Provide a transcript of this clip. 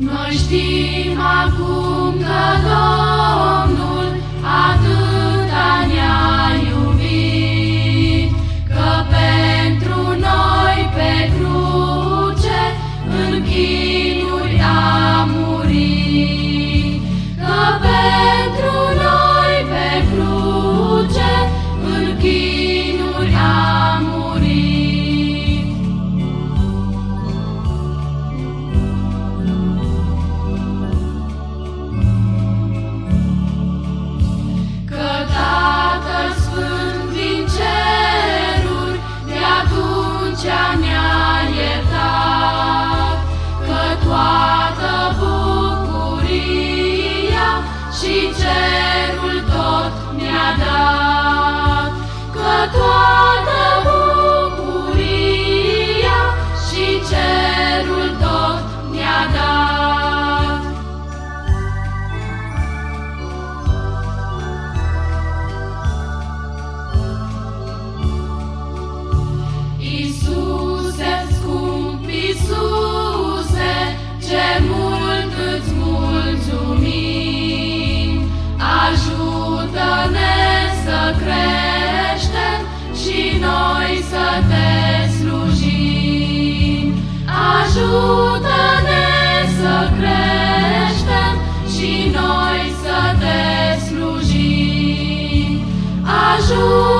Noi știm acum nie da. te slujim. Ajută-ne să creștem și noi să te slujim. Ajută-ne